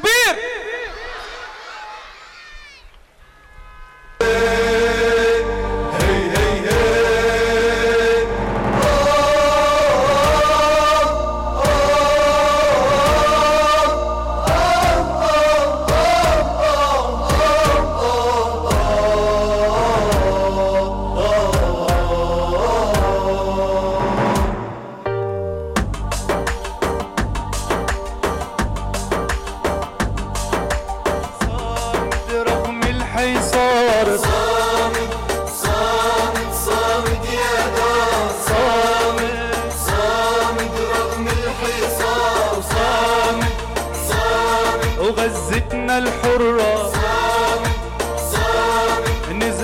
تكبير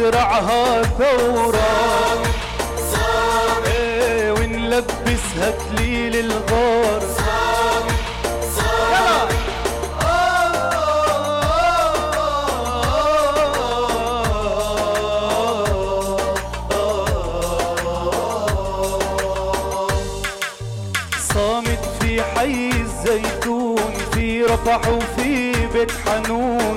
نزرعها ثورة صامد إيه ونلبسها كليل الغار صامت في حي الزيتون في رفح وفي بيت حنون.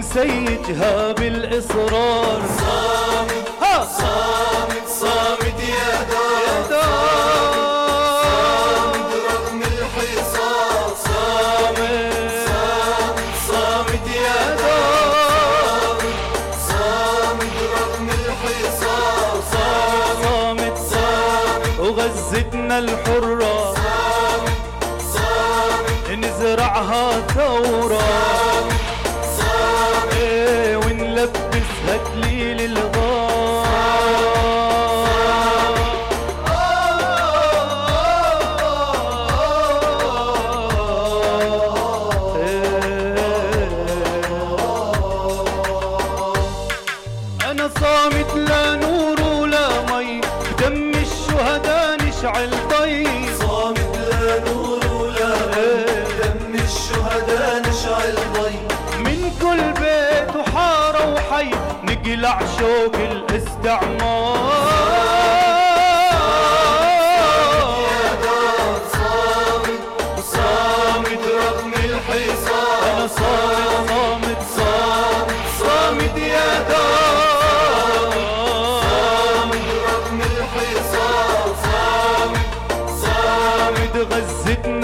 ونسيجها بالإصرار. صامد ها. صامد صامد يا دار. صامد رغم الحصار صامد صامد صامد يا دار. صامد رغم الحصار صامت صامد وغزتنا الحرة صامد. نزرعها ثورة. صامد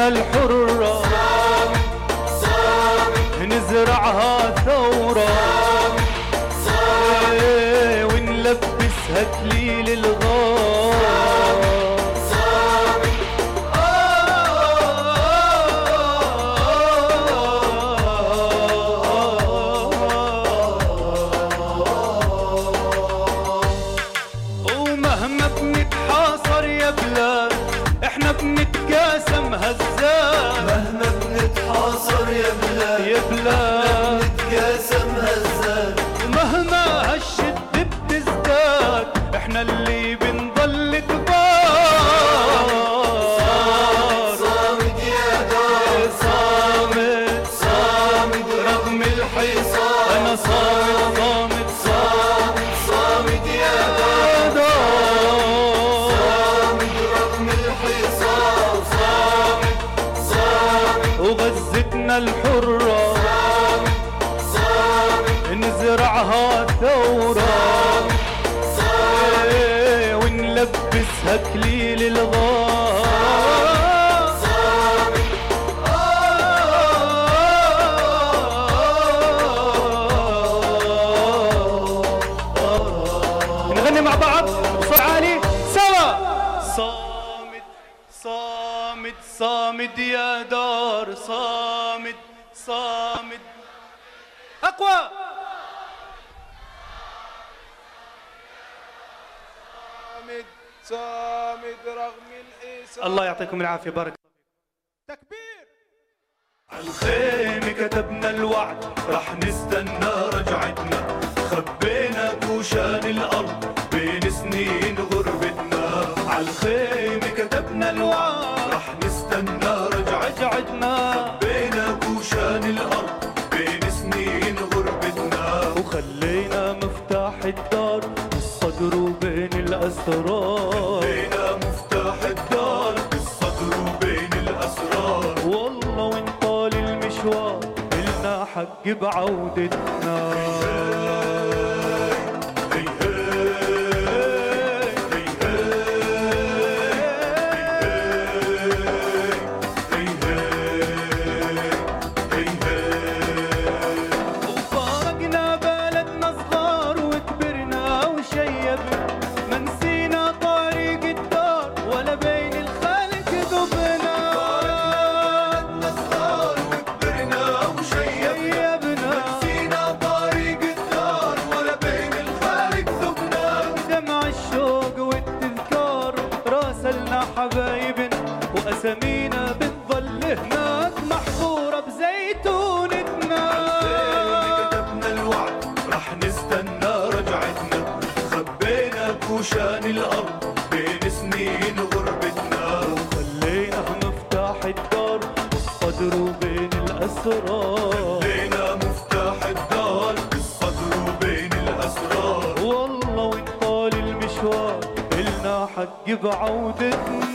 غزتنا يا دار صامد صامد. أقوى. صامد صامد رغم الحساب الله يعطيكم العافية بارك تكبير. الخيمة كتبنا الوعد رح نستنى رجعتنا. خبينا كوشان الأرض بين سنين غربتنا عالخيمة كتبنا الوعد رح نستنى وعدنا بينا كوشان الأرض بين سنين غربتنا. وخلينا مفتاح الدار بالصدر وبين الأسرار. خلينا مفتاح الدار بالصدر وبين الأسرار. والله وإن طال المشوار إلنا حق بعودتنا. وبين الأسرار. لينا مفتاح الدار بالصدر وبين الأسرار. والله وطال المشوار إلنا حق بعودتنا.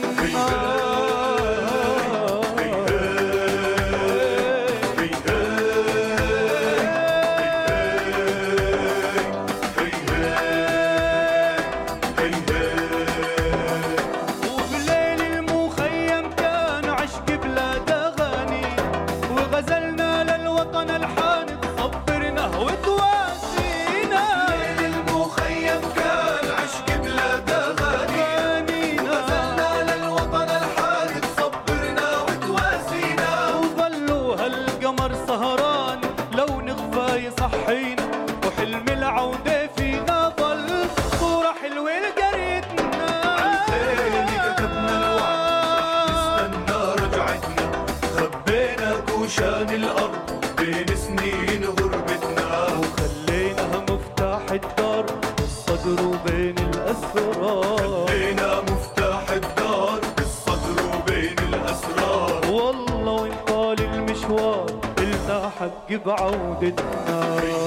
عشان الأرض بين سنين غربتنا. وخليناها مفتاح الدار بالصدر وبين الأسرار. خلينا مفتاح الدار بالصدر وبين الأسرار. والله وإن طال المشوار إلنا حق بعودتنا.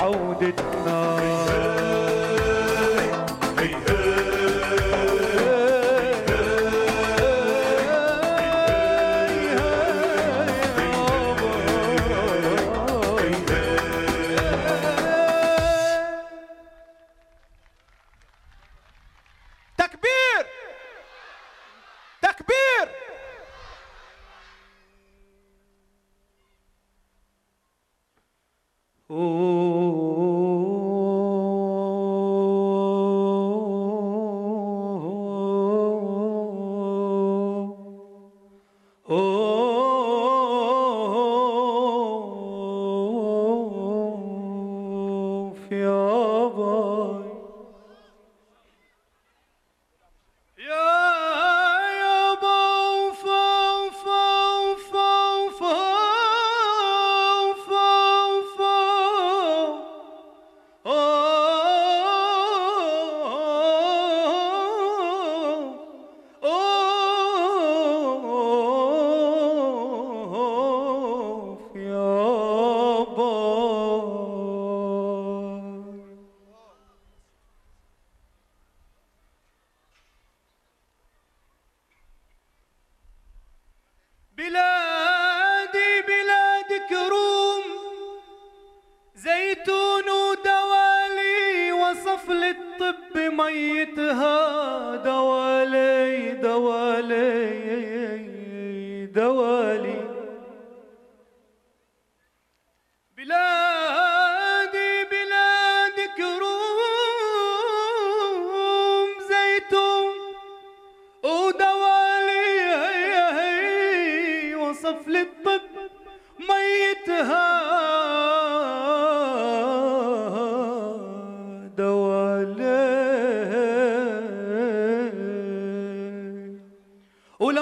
عودتنا.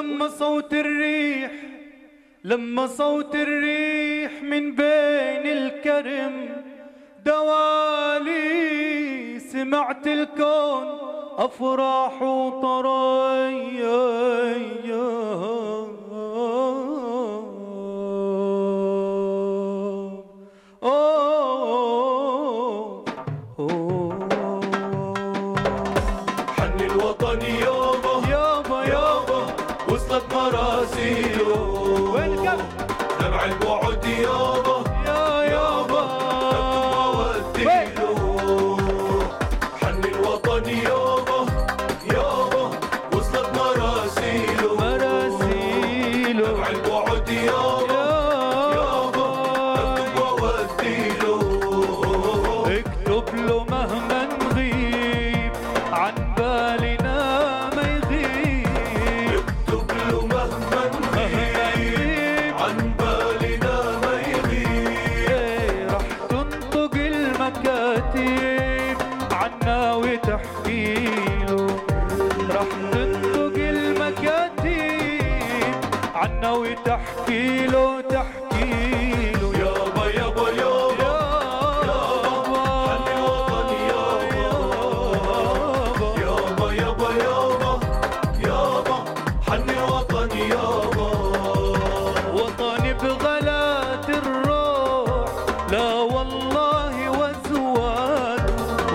ولما صوت الريح لما صوت الريح من بين الكرم. دوالي سمعت الكون أفراح وطريا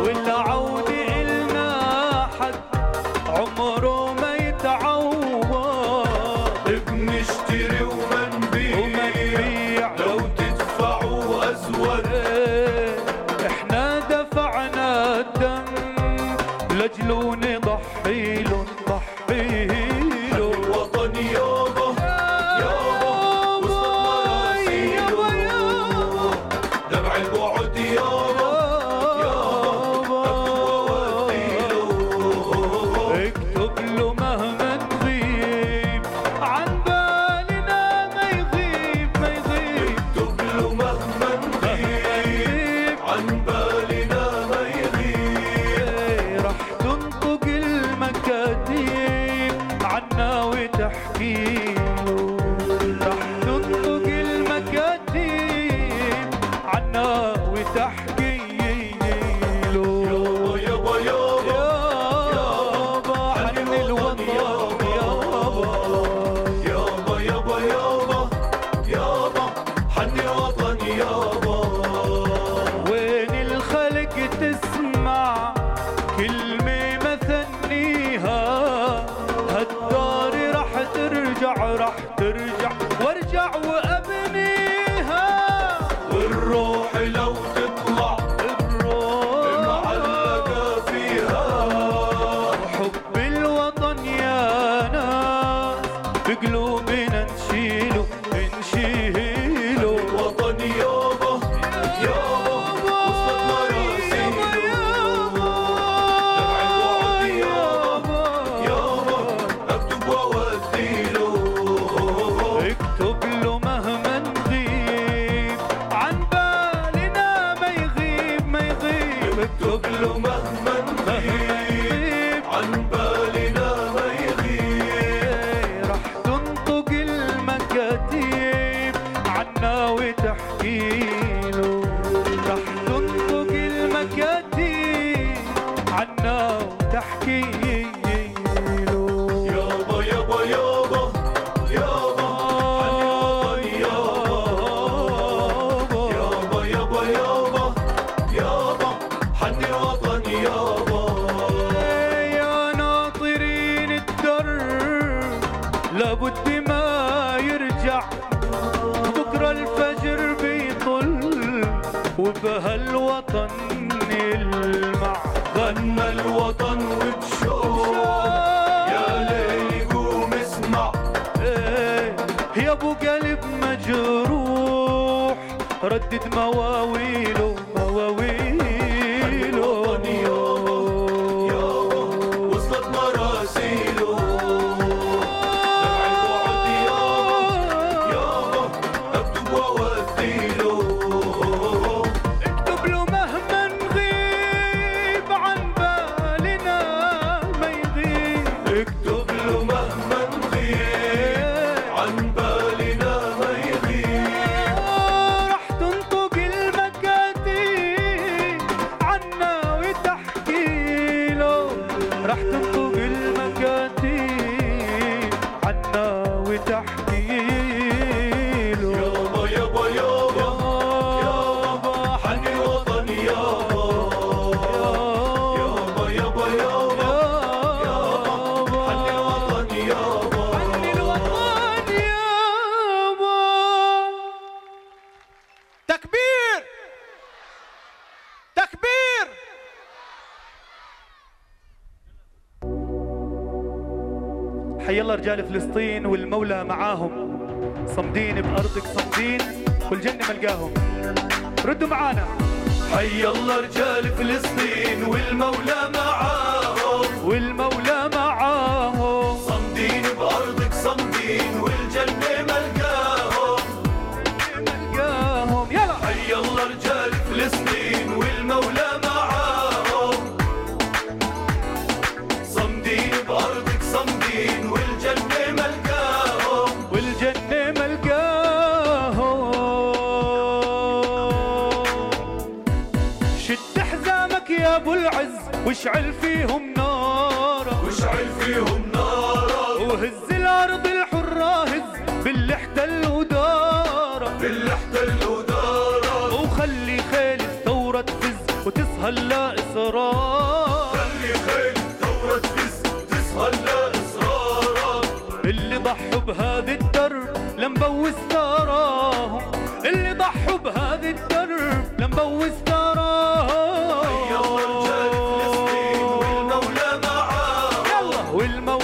ولا وبهالوطن المع غنى الوطن وبشوق يا ليل قوم اسمع. إيه يا أبو قلب مجروح. ردد مواوي رح تنطر معاهم. صمدين بأرضك صمدين والجنة ملقاهم. ردوا معانا. حي الله رجال فلسطين والمولى معاهم. والمولى واشعل فيهم نارا واشعل فيهم نارا وهز الأرض الحرة هز باللي احتلوا دارا باللي احتلوا دارا وخلي خالد ثورة تفز وتسهل والموت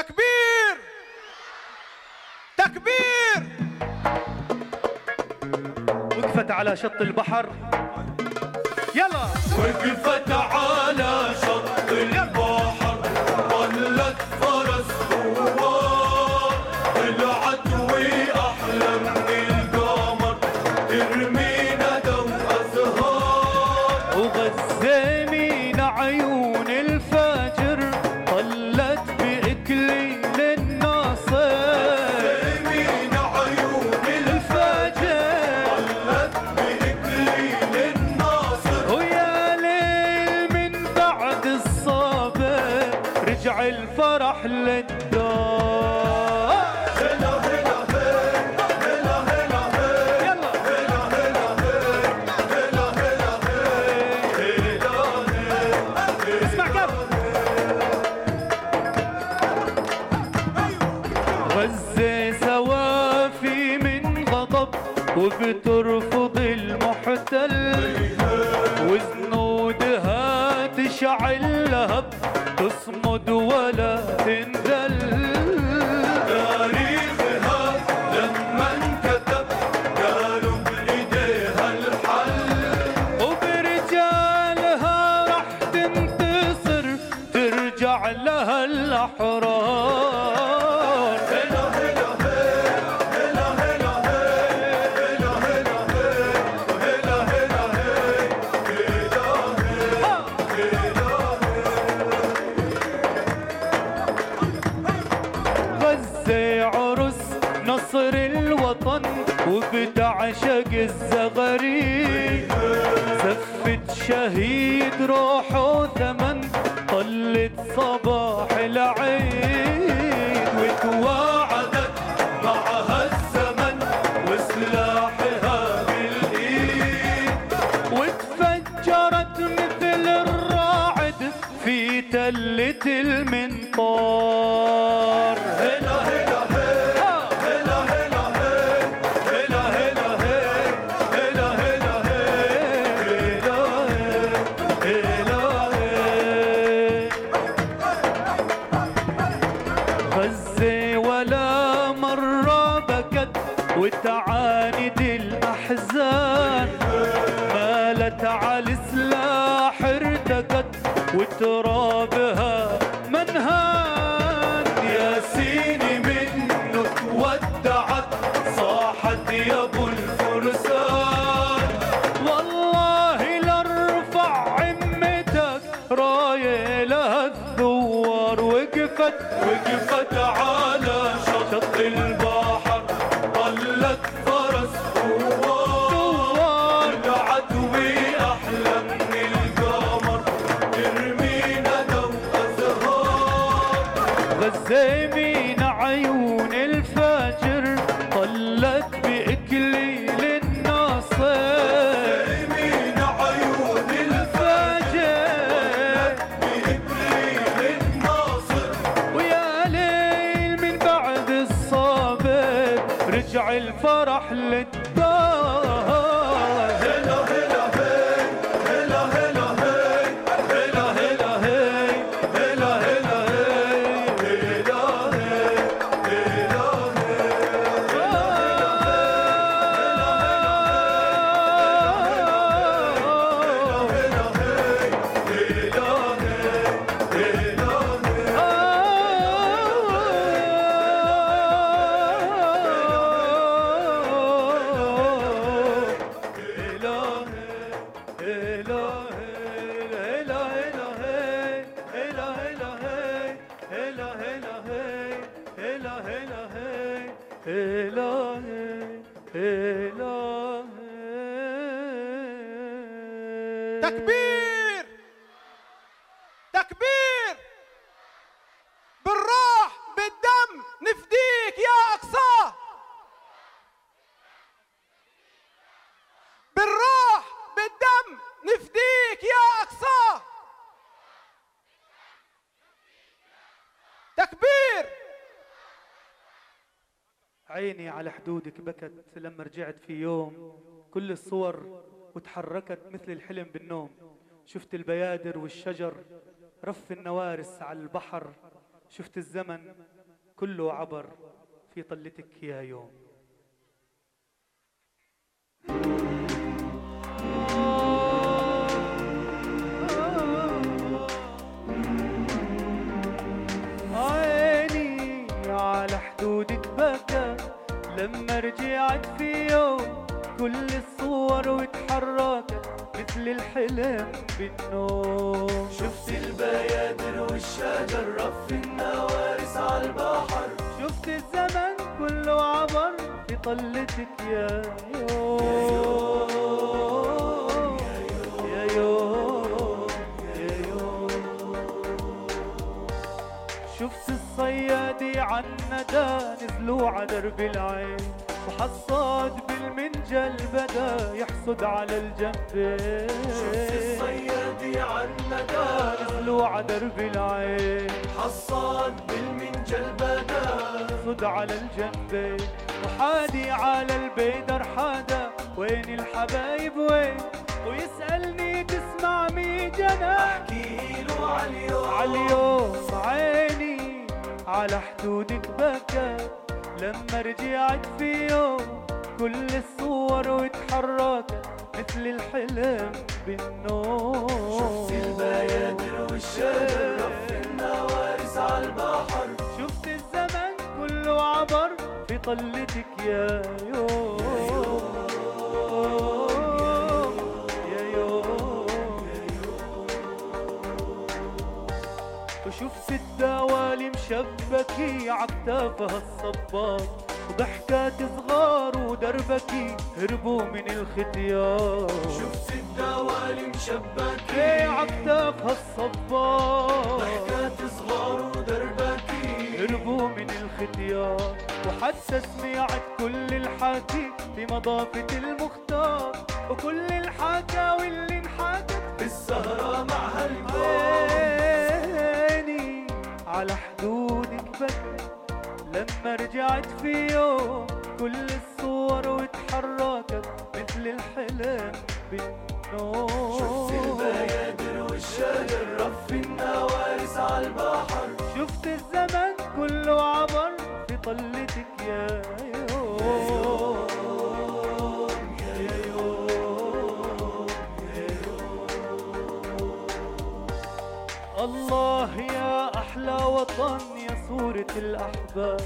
تكبير! تكبير! وقفت على شط البحر. يلا. وقفت على شط Vitor غزة عرس نصر الوطن وبتعشق الزغاريد زفت شهيد روحه ثمن طلت صباح العيد. قالت على سلاح ارتقت وترابها رجع الفرح للدار تكبير. تكبير. بالروح بالدم نفديك يا أقصى. بالروح بالدم نفديك يا أقصى. تكبير. عيني على حدودك بكت لما رجعت في يوم. كل الصور وتحركت مثل الحلم بالنوم. شفت البيادر والشجر رف النوارس على البحر. شفت الزمن كله عبر في طلتك يا يوم. عيني على حدودك بكى لما رجعت في يوم كل الصور وتحركت مثل الحلم بالنوم. شفت البيادر والشجر رف النوارس على البحر. شفت الزمن كله عبر في طلتك يا يوم. يا يوم. يا يوم شفت الصيادي عالندى نزلوا على درب العين وحصاد بالمنجل بدا يحصد على الجنبين الصيادي عالندى نزلوا على درب العين. حصاد بالمنجل بدا صد على الجنبين وحادي على البيدر حادا وين الحبايب وين؟ ويسألني تسمع مي جناح احكيله عاليوم عاليوم عيني على حدودك بكى. لما رجعت في يوم كل الصور وتحركت مثل الحلم بالنوم شفت البيادر والشجر رف النوارس عالبحر شفت الزمن كله عبر في طلتك يا يوم. يا يوم. وشفت الدوالي مشبكي عكتافها الصباط وضحكات صغار ودربكي هربوا من الختيار. شفت الدوالي إيه مشبكة عكتافها الصباط ضحكات صغار ودربكي. هربوا من الختيار. وحتى سمعت كل الحكي في مضافة المختار. وكل الحكاوي اللي انحكت بالسهرة مع هالكون. عيني على بكت لما رجعت في يوم كل الصور وتحركت مثل الحلم بالنوم. شفت البيادر والشجر رف النوارس عالبحر شفت الزمن كله عبر في طلتك يا يوم. يا يوم. يا يوم. الله يا أحلى وطن. صورة الأحباب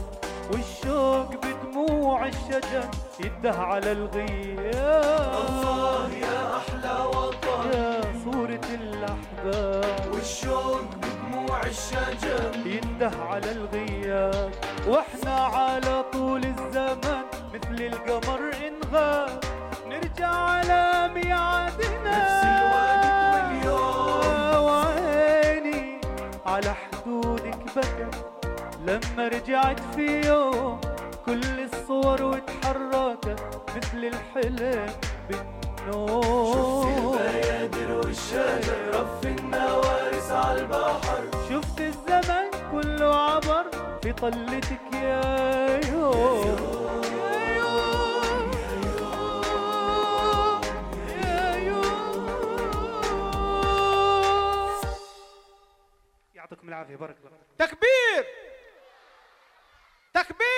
والشوق بدموع الشجن يده على الغياب. الله يا أحلى وطن. يا صورة الأحباب والشوق بدموع الشجر ينده على الغياب. وإحنا على طول الزمن مثل القمر انغاب نرجع على ميعادنا. نفس الوقت واليوم. وعيني على حدودك بكت. لما رجعت في يوم كل الصور وتحركت مثل الحلم بالنوم. شفت البيادر والشجر رف النوارس عالبحر شفت الزمن كله عبر في طلتك يا يوم. يا يوم يا يوم يعطيكم العافية بارك الله تكبير! تكبير